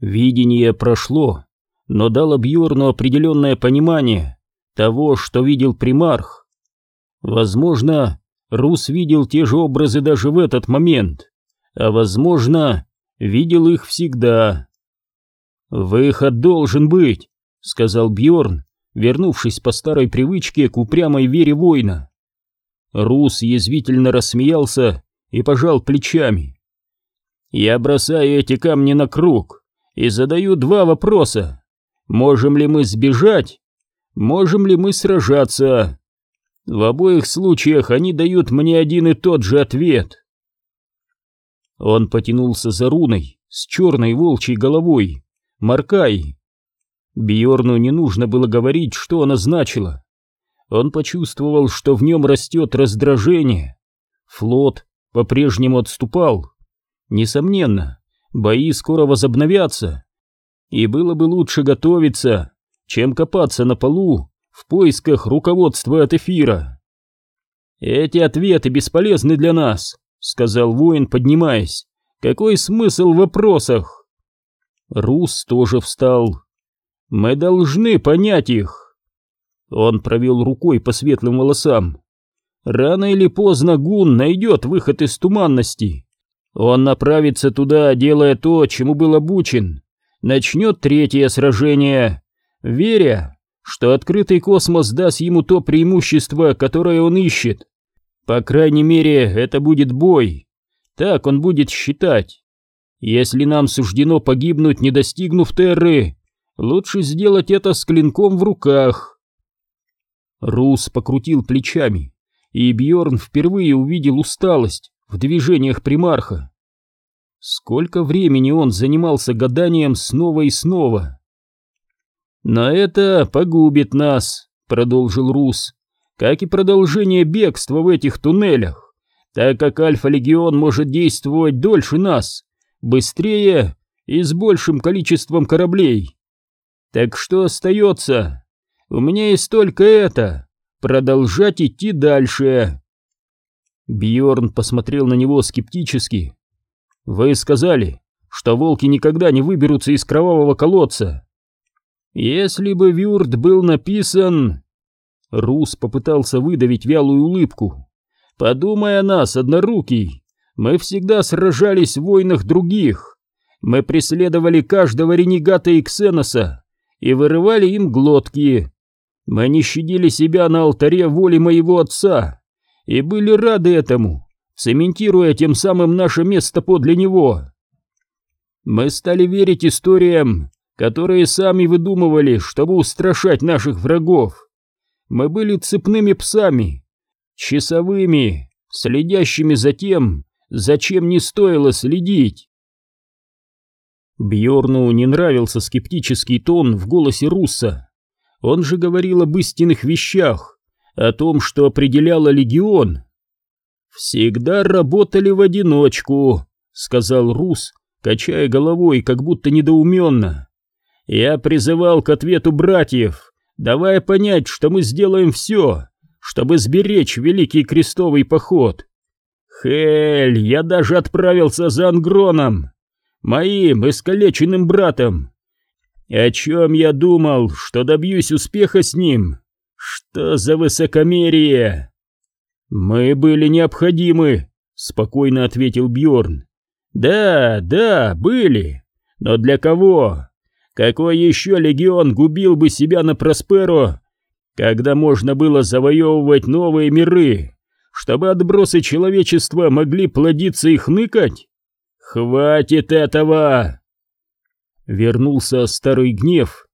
Видение прошло, но дало Бьорну определенное понимание того, что видел примарх. Возможно, Рус видел те же образы даже в этот момент, а возможно, видел их всегда. «Выход должен быть», — сказал Бьорн, вернувшись по старой привычке к упрямой вере воина. Рус язвительно рассмеялся и пожал плечами. «Я бросаю эти камни на круг и задаю два вопроса. Можем ли мы сбежать? Можем ли мы сражаться? В обоих случаях они дают мне один и тот же ответ». Он потянулся за руной с черной волчьей головой, Маркай. Бьорну не нужно было говорить, что она значила. Он почувствовал, что в нем растет раздражение. Флот по-прежнему отступал. Несомненно, бои скоро возобновятся. И было бы лучше готовиться, чем копаться на полу в поисках руководства от эфира. «Эти ответы бесполезны для нас», — сказал воин, поднимаясь. «Какой смысл в вопросах?» Рус тоже встал. «Мы должны понять их». Он провел рукой по светлым волосам. «Рано или поздно Гун найдет выход из туманности. Он направится туда, делая то, чему был обучен. Начнет третье сражение, веря, что открытый космос даст ему то преимущество, которое он ищет. По крайней мере, это будет бой. Так он будет считать. Если нам суждено погибнуть, не достигнув Терры, лучше сделать это с клинком в руках. Рус покрутил плечами, и Бьорн впервые увидел усталость в движениях примарха. Сколько времени он занимался гаданием снова и снова. «Но это погубит нас», — продолжил Рус, «как и продолжение бегства в этих туннелях, так как Альфа-Легион может действовать дольше нас, быстрее и с большим количеством кораблей. Так что остается? У меня есть только это — продолжать идти дальше». Бьорн посмотрел на него скептически. «Вы сказали, что волки никогда не выберутся из кровавого колодца». «Если бы Вюрт был написан...» Рус попытался выдавить вялую улыбку. «Подумай о нас, однорукий. Мы всегда сражались в войнах других. Мы преследовали каждого ренегата и ксеноса и вырывали им глотки. Мы не щадили себя на алтаре воли моего отца и были рады этому, цементируя тем самым наше место подле него. Мы стали верить историям, которые сами выдумывали, чтобы устрашать наших врагов. Мы были цепными псами, часовыми, следящими за тем, зачем не стоило следить. Бьорну не нравился скептический тон в голосе Русса. Он же говорил об истинных вещах, о том, что определяло легион. «Всегда работали в одиночку», — сказал Рус, качая головой, как будто недоуменно. «Я призывал к ответу братьев, давая понять, что мы сделаем все, чтобы сберечь Великий Крестовый Поход. Хель, я даже отправился за Ангроном, моим искалеченным братом. О чем я думал, что добьюсь успеха с ним?» «Что за высокомерие?» «Мы были необходимы», — спокойно ответил Бьорн. «Да, да, были. Но для кого? Какой еще легион губил бы себя на Просперо, когда можно было завоевывать новые миры, чтобы отбросы человечества могли плодиться и хныкать? Хватит этого!» Вернулся старый гнев.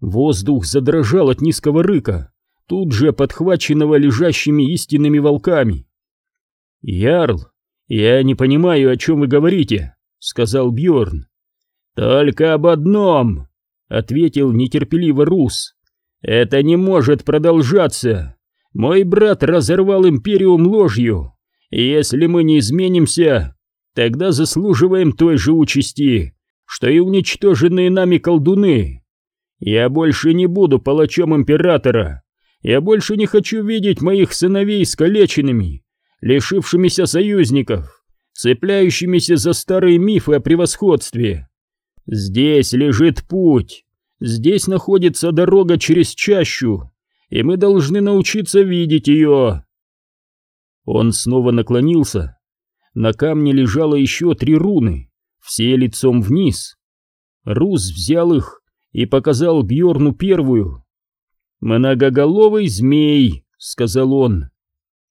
Воздух задрожал от низкого рыка тут же подхваченного лежащими истинными волками. «Ярл, я не понимаю, о чем вы говорите», — сказал Бьорн. «Только об одном», — ответил нетерпеливо Рус. «Это не может продолжаться. Мой брат разорвал Империум ложью, если мы не изменимся, тогда заслуживаем той же участи, что и уничтоженные нами колдуны. Я больше не буду палачом Императора, я больше не хочу видеть моих сыновей искалеченными, лишившимися союзников, цепляющимися за старые мифы о превосходстве. Здесь лежит путь, здесь находится дорога через чащу, и мы должны научиться видеть ее. Он снова наклонился. На камне лежало еще три руны, все лицом вниз. Рус взял их и показал Бьорну первую. «Многоголовый змей», — сказал он.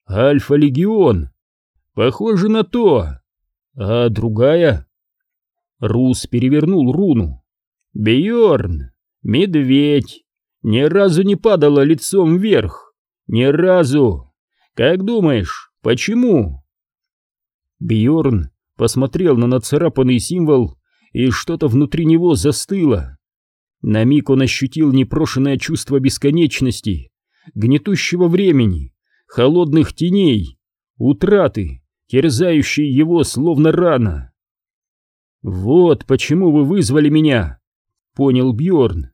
«Альфа-легион. Похоже на то. А другая?» Рус перевернул руну. Бьорн, медведь, ни разу не падала лицом вверх. Ни разу. Как думаешь, почему? Бьорн посмотрел на нацарапанный символ, и что-то внутри него застыло. На миг он ощутил непрошенное чувство бесконечности, гнетущего времени, холодных теней, утраты, терзающей его словно рана. «Вот почему вы вызвали меня», — понял Бьорн.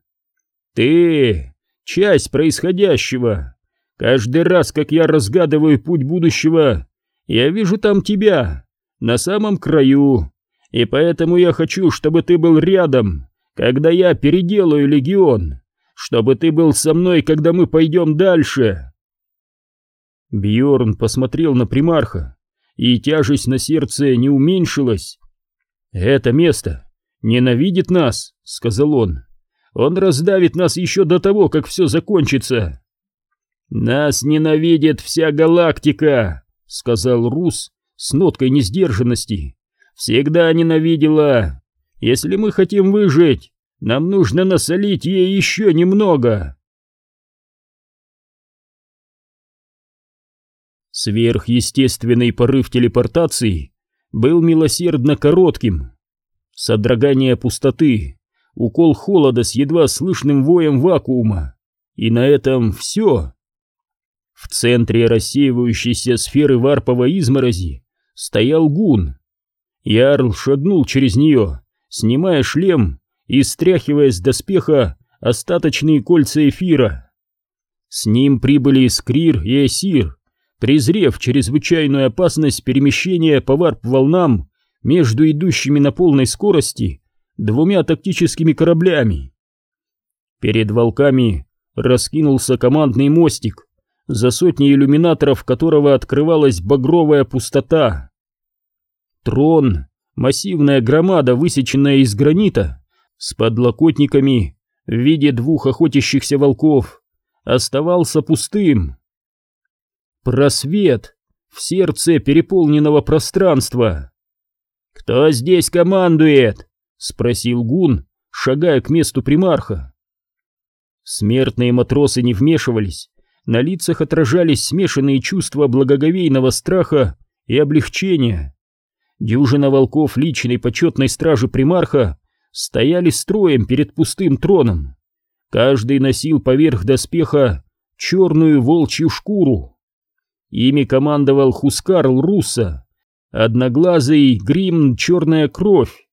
«Ты — часть происходящего. Каждый раз, как я разгадываю путь будущего, я вижу там тебя, на самом краю, и поэтому я хочу, чтобы ты был рядом, когда я переделаю легион, чтобы ты был со мной, когда мы пойдем дальше». Бьорн посмотрел на примарха, и тяжесть на сердце не уменьшилась, «Это место ненавидит нас», — сказал он. «Он раздавит нас еще до того, как все закончится». «Нас ненавидит вся галактика», — сказал Рус с ноткой несдержанности. «Всегда ненавидела. Если мы хотим выжить, нам нужно насолить ей еще немного». Сверхъестественный порыв телепортации был милосердно коротким. Содрогание пустоты, укол холода с едва слышным воем вакуума. И на этом все. В центре рассеивающейся сферы варповой изморози стоял гун. Ярл шагнул через нее, снимая шлем и стряхивая с доспеха остаточные кольца эфира. С ним прибыли Скрир и Эсир, презрев чрезвычайную опасность перемещения по варп-волнам между идущими на полной скорости двумя тактическими кораблями. Перед волками раскинулся командный мостик, за сотни иллюминаторов которого открывалась багровая пустота. Трон, массивная громада, высеченная из гранита, с подлокотниками в виде двух охотящихся волков, оставался пустым просвет в сердце переполненного пространства. «Кто здесь командует?» — спросил Гун, шагая к месту примарха. Смертные матросы не вмешивались, на лицах отражались смешанные чувства благоговейного страха и облегчения. Дюжина волков личной почетной стражи примарха стояли строем перед пустым троном. Каждый носил поверх доспеха черную волчью шкуру. Ими командовал Хускарл Русса, одноглазый грим черная кровь.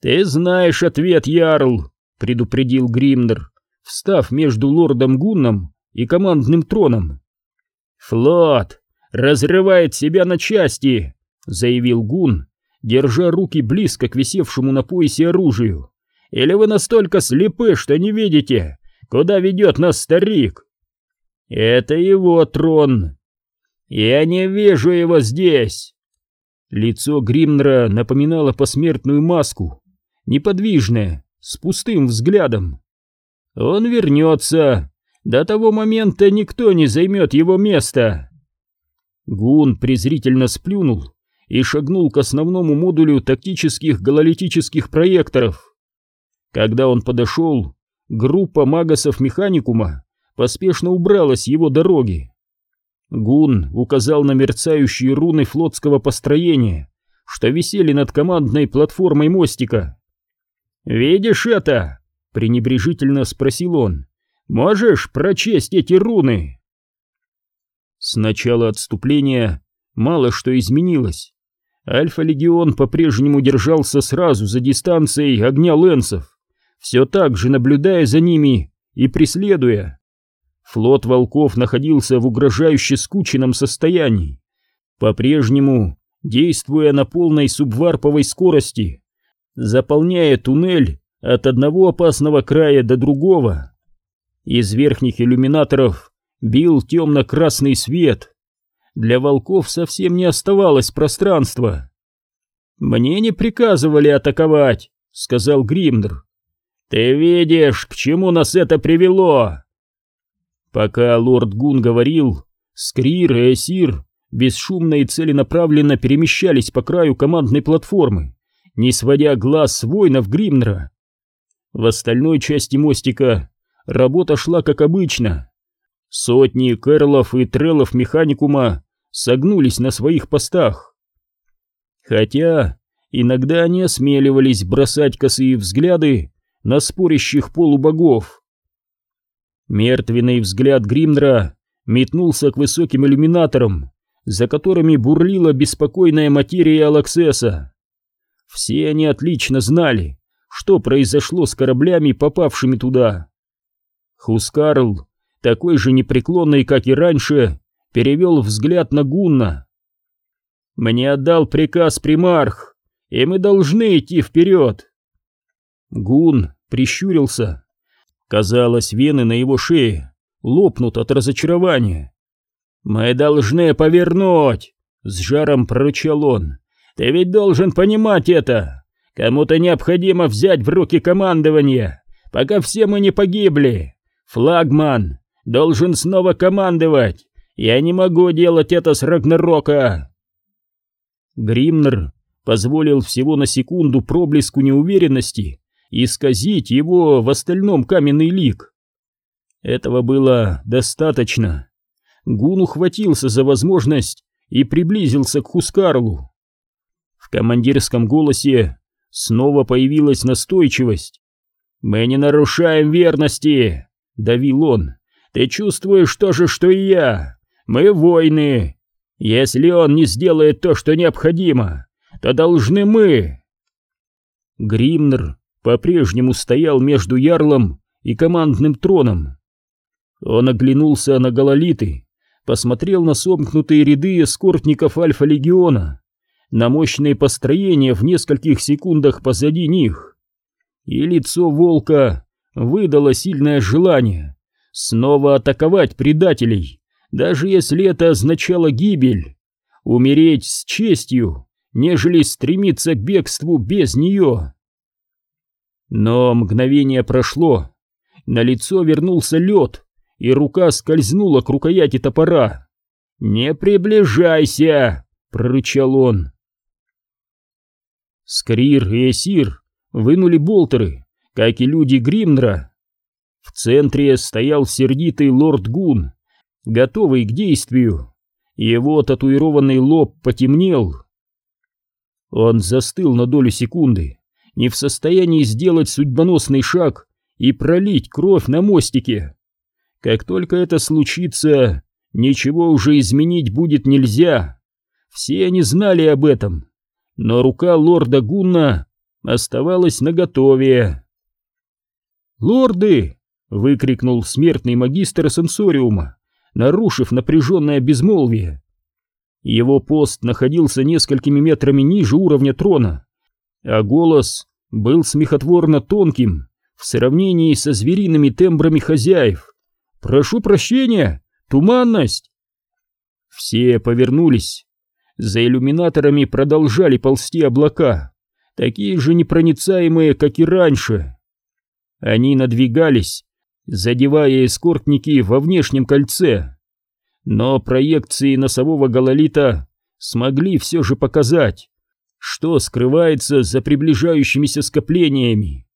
«Ты знаешь ответ, Ярл», — предупредил Гримнер, встав между лордом Гунном и командным троном. «Флот разрывает себя на части», — заявил Гун, держа руки близко к висевшему на поясе оружию. «Или вы настолько слепы, что не видите, куда ведет нас старик?» «Это его трон», «Я не вижу его здесь!» Лицо Гримнера напоминало посмертную маску, неподвижное, с пустым взглядом. «Он вернется! До того момента никто не займет его место!» Гун презрительно сплюнул и шагнул к основному модулю тактических гололитических проекторов. Когда он подошел, группа магасов механикума поспешно убралась с его дороги. Гун указал на мерцающие руны флотского построения, что висели над командной платформой мостика. «Видишь это?» — пренебрежительно спросил он. «Можешь прочесть эти руны?» С начала отступления мало что изменилось. Альфа-легион по-прежнему держался сразу за дистанцией огня лэнсов, все так же наблюдая за ними и преследуя. Флот волков находился в угрожающе скученном состоянии, по-прежнему действуя на полной субварповой скорости, заполняя туннель от одного опасного края до другого. Из верхних иллюминаторов бил темно-красный свет. Для волков совсем не оставалось пространства. «Мне не приказывали атаковать», — сказал Гримдр. «Ты видишь, к чему нас это привело?» Пока лорд Гун говорил, Скрир и Эсир бесшумно и целенаправленно перемещались по краю командной платформы, не сводя глаз с воинов Гримнера. В остальной части мостика работа шла как обычно. Сотни кэрлов и треллов механикума согнулись на своих постах. Хотя иногда они осмеливались бросать косые взгляды на спорящих полубогов. Мертвенный взгляд Гримнера метнулся к высоким иллюминаторам, за которыми бурлила беспокойная материя Алаксеса. Все они отлично знали, что произошло с кораблями, попавшими туда. Хускарл, такой же непреклонный, как и раньше, перевел взгляд на Гунна. «Мне отдал приказ примарх, и мы должны идти вперед!» Гун прищурился. Казалось, вены на его шее лопнут от разочарования. «Мы должны повернуть!» — с жаром прорычал он. «Ты ведь должен понимать это! Кому-то необходимо взять в руки командование, пока все мы не погибли! Флагман должен снова командовать! Я не могу делать это с Рагнарока!» Гримнер позволил всего на секунду проблеску неуверенности исказить его в остальном каменный лик. Этого было достаточно. Гун ухватился за возможность и приблизился к Хускарлу. В командирском голосе снова появилась настойчивость. «Мы не нарушаем верности!» — давил он. «Ты чувствуешь то же, что и я! Мы воины! Если он не сделает то, что необходимо, то должны мы!» Гримнер по-прежнему стоял между ярлом и командным троном. Он оглянулся на гололиты, посмотрел на сомкнутые ряды эскортников Альфа-Легиона, на мощные построения в нескольких секундах позади них. И лицо волка выдало сильное желание снова атаковать предателей, даже если это означало гибель, умереть с честью, нежели стремиться к бегству без нее. Но мгновение прошло, на лицо вернулся лед, и рука скользнула к рукояти топора. «Не приближайся!» — прорычал он. Скрир и Эсир вынули болтеры, как и люди Гримнра. В центре стоял сердитый лорд Гун, готовый к действию. Его татуированный лоб потемнел. Он застыл на долю секунды, не в состоянии сделать судьбоносный шаг и пролить кровь на мостике. Как только это случится, ничего уже изменить будет нельзя. Все они знали об этом, но рука лорда Гунна оставалась наготове. «Лорды!» — выкрикнул смертный магистр сенсориума, нарушив напряженное безмолвие. Его пост находился несколькими метрами ниже уровня трона, а голос был смехотворно тонким в сравнении со звериными тембрами хозяев. «Прошу прощения! Туманность!» Все повернулись. За иллюминаторами продолжали ползти облака, такие же непроницаемые, как и раньше. Они надвигались, задевая эскортники во внешнем кольце. Но проекции носового гололита смогли все же показать, что скрывается за приближающимися скоплениями.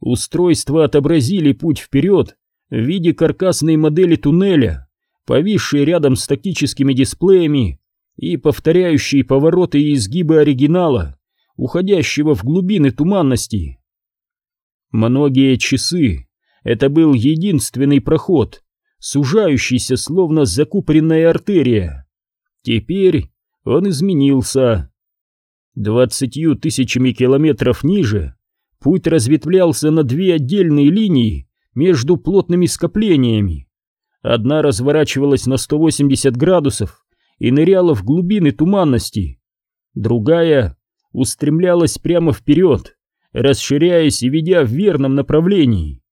Устройства отобразили путь вперед в виде каркасной модели туннеля, повисшей рядом с тактическими дисплеями и повторяющей повороты и изгибы оригинала, уходящего в глубины туманности. Многие часы это был единственный проход, сужающийся словно закупоренная артерия. Теперь он изменился. Двадцатью тысячами километров ниже путь разветвлялся на две отдельные линии, между плотными скоплениями. Одна разворачивалась на 180 градусов и ныряла в глубины туманности, другая устремлялась прямо вперед, расширяясь и ведя в верном направлении.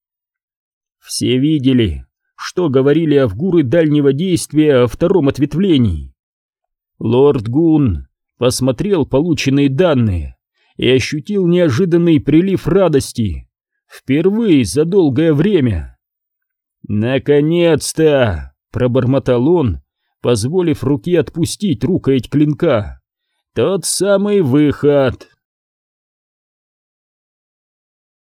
Все видели, что говорили авгуры дальнего действия о втором ответвлении. Лорд Гун посмотрел полученные данные и ощутил неожиданный прилив радости. Впервые за долгое время. «Наконец-то!» — пробормотал он, позволив руке отпустить рукоять клинка. «Тот самый выход!»